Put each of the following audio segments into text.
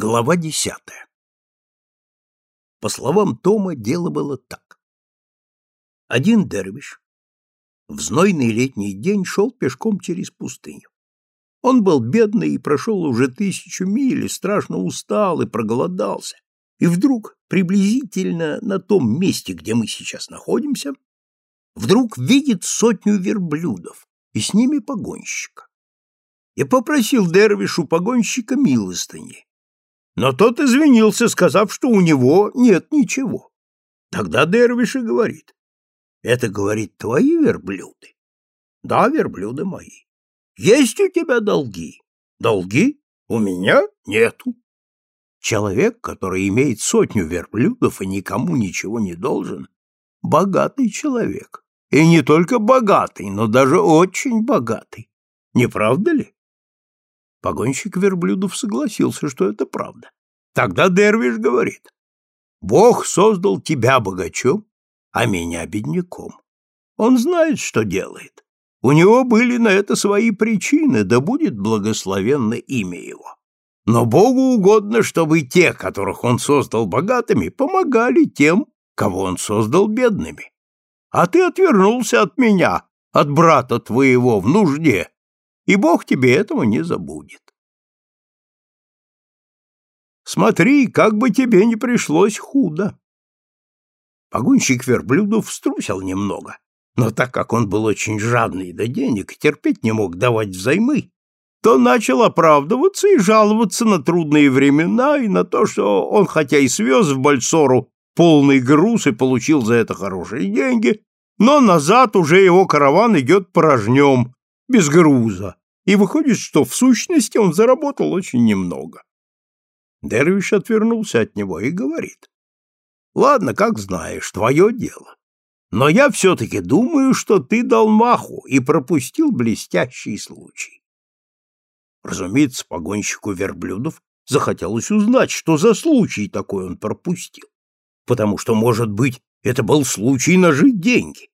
Глава десятая. По словам Тома, дело было так. Один дервиш в знойный летний день шел пешком через пустыню. Он был бедный и прошел уже тысячу миль, страшно устал и проголодался. И вдруг, приблизительно на том месте, где мы сейчас находимся, вдруг видит сотню верблюдов, и с ними погонщика. И попросил Дервишу погонщика милостыни. Но тот извинился, сказав, что у него нет ничего. Тогда Дервиш и говорит, это, говорит, твои верблюды? Да, верблюды мои. Есть у тебя долги? Долги? У меня нету. Человек, который имеет сотню верблюдов и никому ничего не должен, богатый человек. И не только богатый, но даже очень богатый. Не правда ли? Погонщик верблюдов согласился, что это правда. Тогда Дервиш говорит, «Бог создал тебя богачом, а меня бедняком. Он знает, что делает. У него были на это свои причины, да будет благословенно имя его. Но Богу угодно, чтобы те, которых он создал богатыми, помогали тем, кого он создал бедными. А ты отвернулся от меня, от брата твоего в нужде, и Бог тебе этого не забудет. Смотри, как бы тебе не пришлось худо. Погонщик верблюдов струсил немного, но так как он был очень жадный до денег, терпеть не мог давать взаймы, то начал оправдываться и жаловаться на трудные времена и на то, что он хотя и свез в Бальсору полный груз и получил за это хорошие деньги, но назад уже его караван идет порожнем, без груза, и выходит, что в сущности он заработал очень немного. Дервиш отвернулся от него и говорит, «Ладно, как знаешь, твое дело. Но я все-таки думаю, что ты дал маху и пропустил блестящий случай». Разумеется, погонщику верблюдов захотелось узнать, что за случай такой он пропустил, потому что, может быть, это был случай нажить деньги.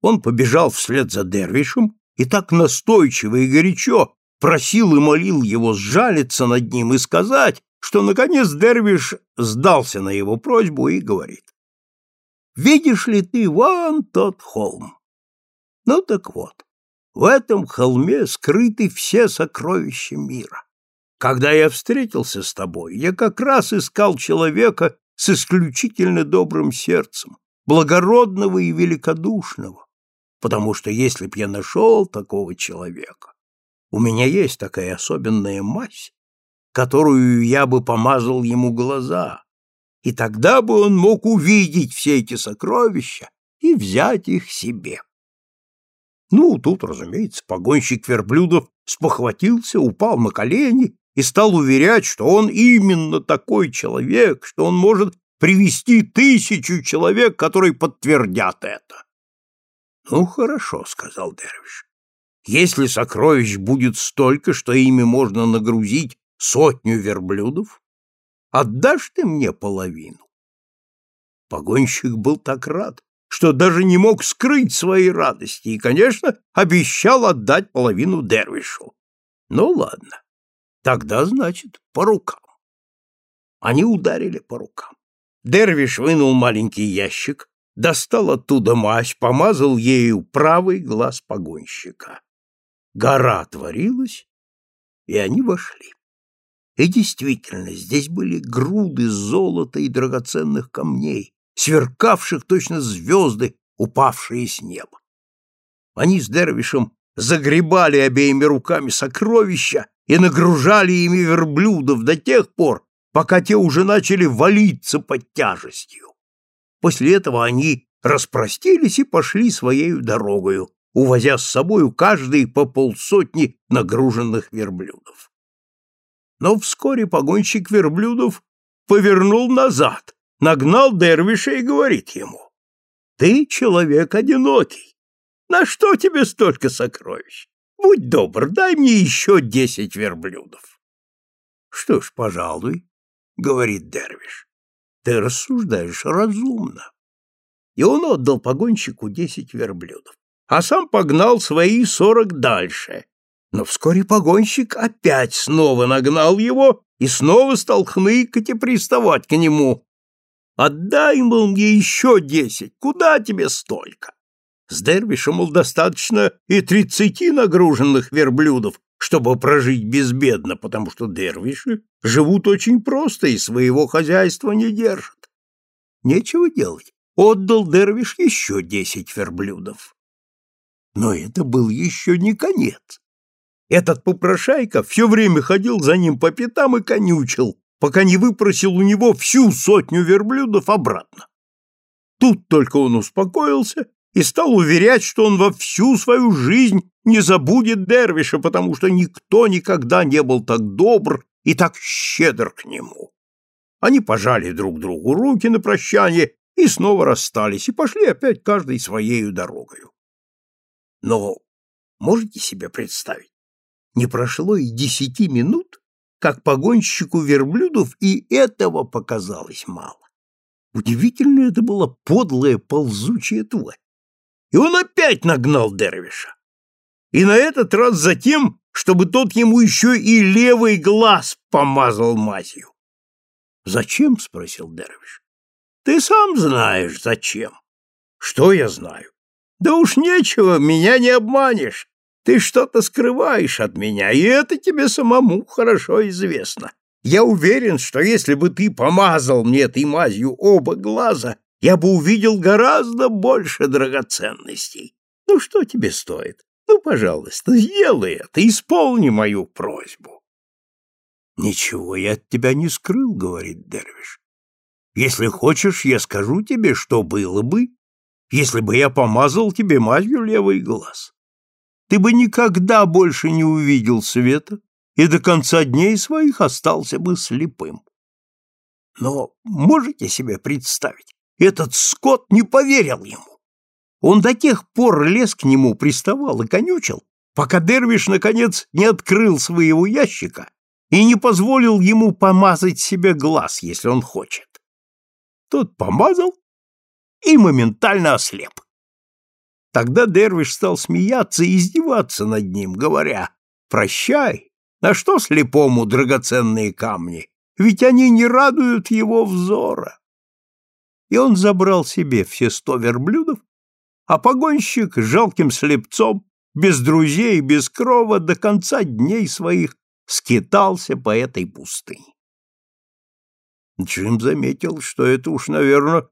Он побежал вслед за Дервишем и так настойчиво и горячо просил и молил его сжалиться над ним и сказать, что, наконец, Дервиш сдался на его просьбу и говорит. «Видишь ли ты вон тот холм? Ну так вот, в этом холме скрыты все сокровища мира. Когда я встретился с тобой, я как раз искал человека с исключительно добрым сердцем, благородного и великодушного, потому что если б я нашел такого человека, у меня есть такая особенная мазь, которую я бы помазал ему глаза, и тогда бы он мог увидеть все эти сокровища и взять их себе. Ну, тут, разумеется, погонщик верблюдов спохватился, упал на колени и стал уверять, что он именно такой человек, что он может привести тысячу человек, которые подтвердят это. Ну, хорошо, сказал Дервиш. Если сокровищ будет столько, что ими можно нагрузить сотню верблюдов, отдашь ты мне половину? Погонщик был так рад, что даже не мог скрыть своей радости и, конечно, обещал отдать половину Дервишу. Ну, ладно, тогда, значит, по рукам. Они ударили по рукам. Дервиш вынул маленький ящик, достал оттуда мазь, помазал ею правый глаз погонщика. Гора отворилась, и они вошли. И действительно, здесь были груды золота и драгоценных камней, сверкавших точно звезды, упавшие с неба. Они с Дервишем загребали обеими руками сокровища и нагружали ими верблюдов до тех пор, пока те уже начали валиться под тяжестью. После этого они распростились и пошли своей дорогою, увозя с собою каждый по полсотни нагруженных верблюдов. Но вскоре погонщик верблюдов повернул назад, нагнал Дервиша и говорит ему, «Ты человек одинокий. На что тебе столько сокровищ? Будь добр, дай мне еще десять верблюдов». «Что ж, пожалуй», — говорит Дервиш, ты рассуждаешь разумно. И он отдал погонщику десять верблюдов, а сам погнал свои сорок дальше, Но вскоре погонщик опять снова нагнал его и снова стал хныкать и приставать к нему. «Отдай, мол, мне еще десять, куда тебе столько?» С Дервишем, мол, достаточно и тридцати нагруженных верблюдов, чтобы прожить безбедно, потому что дервиши живут очень просто и своего хозяйства не держат. Нечего делать. Отдал дервиш еще десять верблюдов. Но это был еще не конец. Этот попрошайка все время ходил за ним по пятам и конючил, пока не выпросил у него всю сотню верблюдов обратно. Тут только он успокоился и стал уверять, что он во всю свою жизнь не забудет Дервиша, потому что никто никогда не был так добр и так щедр к нему. Они пожали друг другу руки на прощание и снова расстались, и пошли опять каждой своею дорогою. Но можете себе представить, не прошло и десяти минут, как погонщику верблюдов и этого показалось мало. Удивительно это была подлая ползучая тварь. И он опять нагнал Дервиша. И на этот раз за тем, чтобы тот ему еще и левый глаз помазал мазью. «Зачем?» — спросил Дервиш. «Ты сам знаешь, зачем». «Что я знаю?» «Да уж нечего, меня не обманешь. Ты что-то скрываешь от меня, и это тебе самому хорошо известно. Я уверен, что если бы ты помазал мне этой мазью оба глаза, я бы увидел гораздо больше драгоценностей. Ну, что тебе стоит? Ну, пожалуйста, сделай это, исполни мою просьбу. Ничего я от тебя не скрыл, говорит Дервиш. Если хочешь, я скажу тебе, что было бы, если бы я помазал тебе мазью левый глаз. Ты бы никогда больше не увидел света и до конца дней своих остался бы слепым. Но можете себе представить, этот скот не поверил ему. Он до тех пор лез к нему, приставал и конючил, пока Дервиш, наконец, не открыл своего ящика и не позволил ему помазать себе глаз, если он хочет. Тот помазал и моментально ослеп. Тогда Дервиш стал смеяться и издеваться над ним, говоря, «Прощай, на что слепому драгоценные камни? Ведь они не радуют его взора» и он забрал себе все сто верблюдов, а погонщик жалким слепцом, без друзей, без крова, до конца дней своих скитался по этой пустыне. Джим заметил, что это уж, наверное,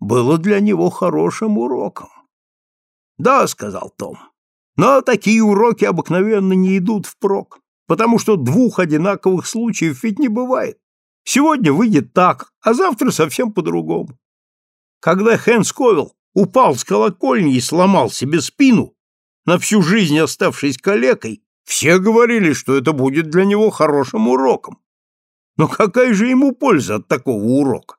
было для него хорошим уроком. «Да», — сказал Том, — «но такие уроки обыкновенно не идут впрок, потому что двух одинаковых случаев ведь не бывает. Сегодня выйдет так, а завтра совсем по-другому. Когда Хэнс Ковел упал с колокольни и сломал себе спину, на всю жизнь оставшись калекой, все говорили, что это будет для него хорошим уроком. Но какая же ему польза от такого урока?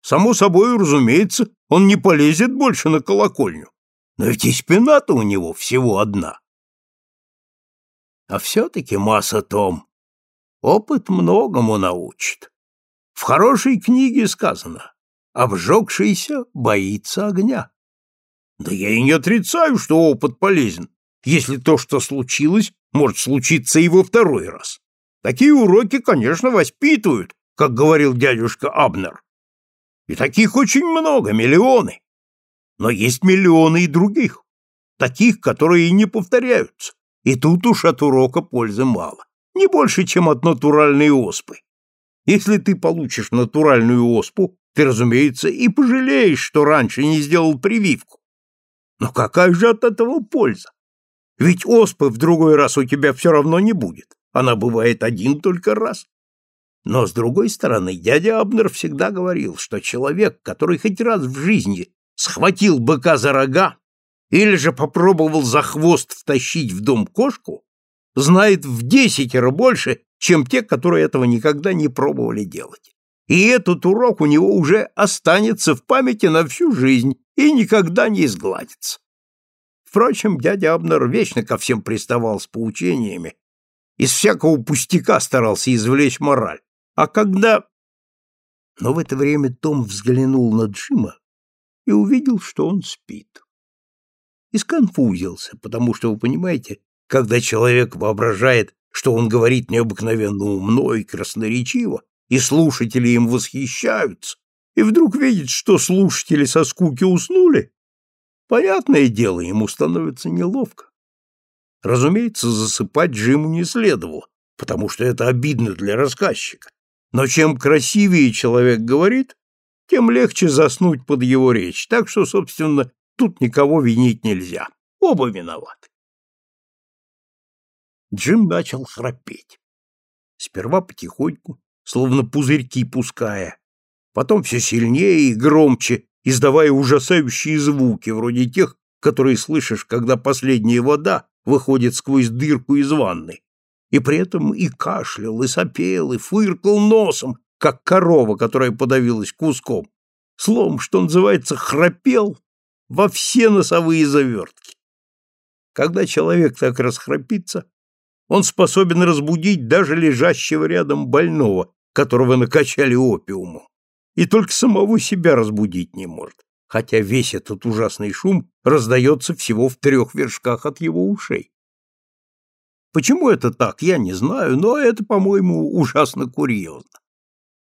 Само собой, разумеется, он не полезет больше на колокольню. Но ведь и спина-то у него всего одна. А все-таки масса том. Опыт многому научит. В хорошей книге сказано обжегшийся боится огня. Да я и не отрицаю, что опыт полезен, если то, что случилось, может случиться и во второй раз. Такие уроки, конечно, воспитывают, как говорил дядюшка Абнер. И таких очень много, миллионы. Но есть миллионы и других, таких, которые и не повторяются. И тут уж от урока пользы мало. Не больше, чем от натуральной оспы. Если ты получишь натуральную оспу, ты, разумеется, и пожалеешь, что раньше не сделал прививку. Но какая же от этого польза? Ведь оспы в другой раз у тебя все равно не будет. Она бывает один только раз. Но, с другой стороны, дядя Абнер всегда говорил, что человек, который хоть раз в жизни схватил быка за рога или же попробовал за хвост втащить в дом кошку, знает в десятеро больше, чем те, которые этого никогда не пробовали делать и этот урок у него уже останется в памяти на всю жизнь и никогда не изгладится. Впрочем, дядя Абнер вечно ко всем приставал с поучениями, из всякого пустяка старался извлечь мораль. А когда... Но в это время Том взглянул на Джима и увидел, что он спит. И сконфузился, потому что, вы понимаете, когда человек воображает, что он говорит необыкновенно умно и красноречиво, и слушатели им восхищаются, и вдруг видит, что слушатели со скуки уснули, понятное дело, ему становится неловко. Разумеется, засыпать Джиму не следовало, потому что это обидно для рассказчика. Но чем красивее человек говорит, тем легче заснуть под его речь, так что, собственно, тут никого винить нельзя. Оба виноваты. Джим начал храпеть. Сперва потихоньку, словно пузырьки пуская, потом все сильнее и громче, издавая ужасающие звуки, вроде тех, которые слышишь, когда последняя вода выходит сквозь дырку из ванны, и при этом и кашлял, и сопел, и фыркал носом, как корова, которая подавилась куском. Словом, что называется, храпел во все носовые завертки. Когда человек так расхрапится, он способен разбудить даже лежащего рядом больного, которого накачали опиумом, и только самого себя разбудить не может, хотя весь этот ужасный шум раздается всего в трех вершках от его ушей. Почему это так, я не знаю, но это, по-моему, ужасно курьезно.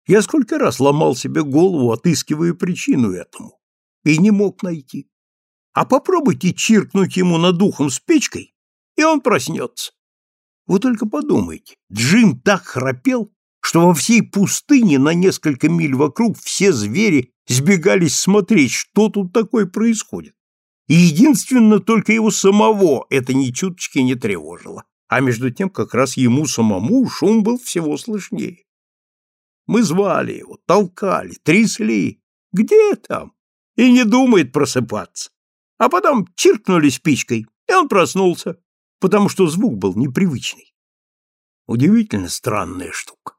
Я сколько раз ломал себе голову, отыскивая причину этому, и не мог найти. А попробуйте чиркнуть ему над ухом спичкой, и он проснется. Вы только подумайте, Джим так храпел, что во всей пустыне на несколько миль вокруг все звери сбегались смотреть, что тут такое происходит. И единственно только его самого это ни чуточки не тревожило, а между тем как раз ему самому шум был всего слышнее. Мы звали его, толкали, трясли. Где там? И не думает просыпаться. А потом чиркнули спичкой, и он проснулся потому что звук был непривычный. Удивительно странная штука.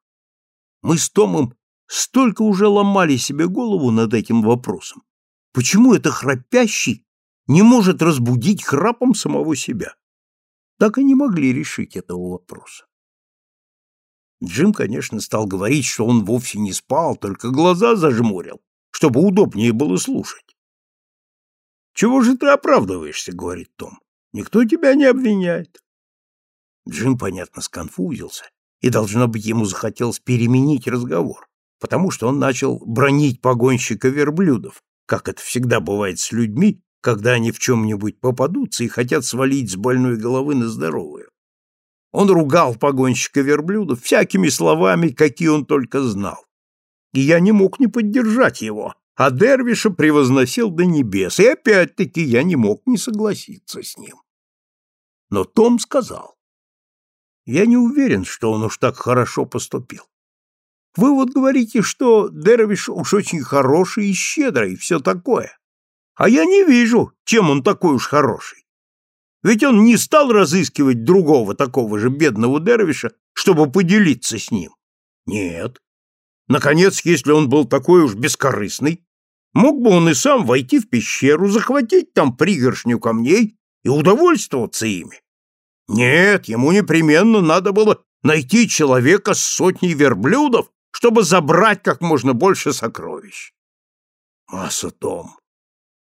Мы с Томом столько уже ломали себе голову над этим вопросом. Почему это храпящий не может разбудить храпом самого себя? Так и не могли решить этого вопроса. Джим, конечно, стал говорить, что он вовсе не спал, только глаза зажмурил, чтобы удобнее было слушать. «Чего же ты оправдываешься?» — говорит Том. Никто тебя не обвиняет. Джим, понятно, сконфузился, и, должно быть, ему захотелось переменить разговор, потому что он начал бронить погонщика верблюдов, как это всегда бывает с людьми, когда они в чем-нибудь попадутся и хотят свалить с больной головы на здоровую. Он ругал погонщика верблюдов всякими словами, какие он только знал. И я не мог не поддержать его, а Дервиша превозносил до небес, и опять-таки я не мог не согласиться с ним. Но Том сказал, я не уверен, что он уж так хорошо поступил. Вы вот говорите, что Дервиш уж очень хороший и щедрый, и все такое. А я не вижу, чем он такой уж хороший. Ведь он не стал разыскивать другого такого же бедного Дервиша, чтобы поделиться с ним. Нет. Наконец, если он был такой уж бескорыстный, мог бы он и сам войти в пещеру, захватить там пригоршню камней и удовольствоваться ими. Нет, ему непременно надо было найти человека с сотней верблюдов, чтобы забрать как можно больше сокровищ. Масса Том.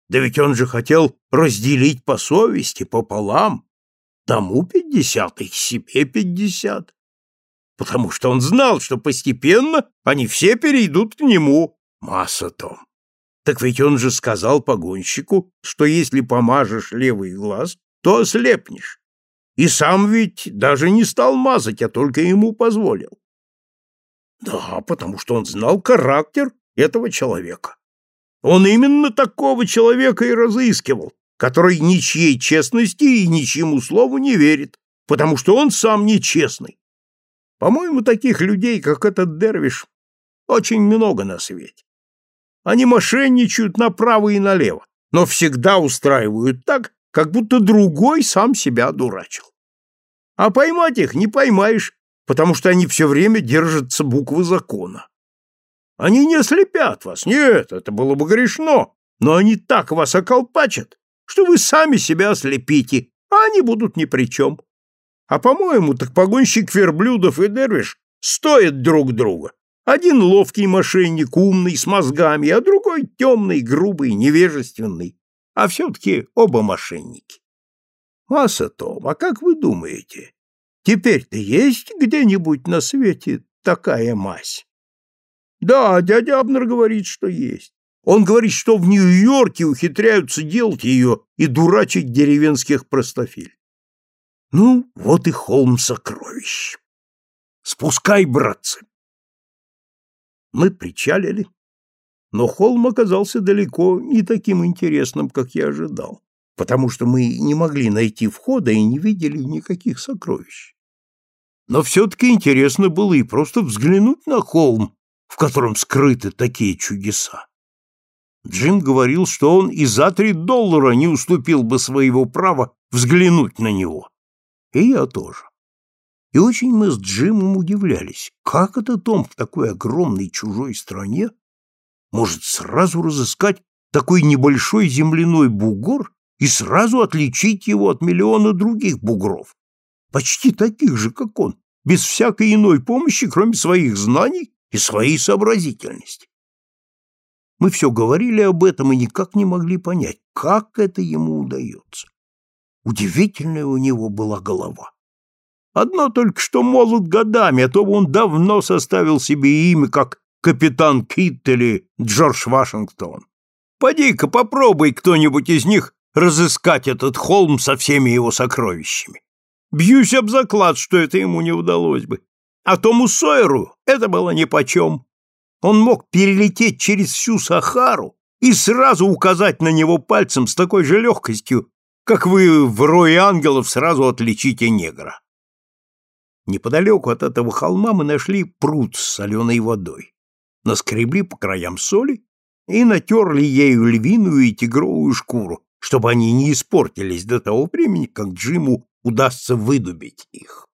Да ведь он же хотел разделить по совести пополам. Тому пятьдесят, и себе пятьдесят. Потому что он знал, что постепенно они все перейдут к нему. Масса Том. Так ведь он же сказал погонщику, что если помажешь левый глаз, то ослепнешь. И сам ведь даже не стал мазать, а только ему позволил. Да, потому что он знал характер этого человека. Он именно такого человека и разыскивал, который ничьей честности и ничьему слову не верит, потому что он сам нечестный. По-моему, таких людей, как этот Дервиш, очень много на свете. Они мошенничают направо и налево, но всегда устраивают так, как будто другой сам себя дурачил. А поймать их не поймаешь, потому что они все время держатся буквы закона. Они не ослепят вас, нет, это было бы грешно, но они так вас околпачат, что вы сами себя ослепите, а они будут ни при чем. А, по-моему, так погонщик верблюдов и дервиш стоят друг друга. Один ловкий мошенник, умный, с мозгами, а другой темный, грубый, невежественный. А все-таки оба мошенники. Масса Том, а как вы думаете, теперь-то есть где-нибудь на свете такая мазь? Да, дядя Абнер говорит, что есть. Он говорит, что в Нью-Йорке ухитряются делать ее и дурачить деревенских простофиль. Ну, вот и холм сокровищ. Спускай, братцы. Мы причалили, но холм оказался далеко не таким интересным, как я ожидал, потому что мы не могли найти входа и не видели никаких сокровищ. Но все-таки интересно было и просто взглянуть на холм, в котором скрыты такие чудеса. Джим говорил, что он и за три доллара не уступил бы своего права взглянуть на него. И я тоже. И очень мы с Джимом удивлялись, как это Том в такой огромной чужой стране может сразу разыскать такой небольшой земляной бугор и сразу отличить его от миллиона других бугров, почти таких же, как он, без всякой иной помощи, кроме своих знаний и своей сообразительности. Мы все говорили об этом и никак не могли понять, как это ему удается. Удивительная у него была голова. Одно только что молод годами, а то он давно составил себе имя, как капитан Китт или Джордж Вашингтон. Поди-ка попробуй кто-нибудь из них разыскать этот холм со всеми его сокровищами. Бьюсь об заклад, что это ему не удалось бы. А Тому Сойеру это было нипочем. Он мог перелететь через всю Сахару и сразу указать на него пальцем с такой же легкостью, как вы в рое ангелов сразу отличите негра. Неподалеку от этого холма мы нашли пруд с соленой водой, наскребли по краям соли и натерли ею львиную и тигровую шкуру, чтобы они не испортились до того времени, как Джиму удастся выдубить их.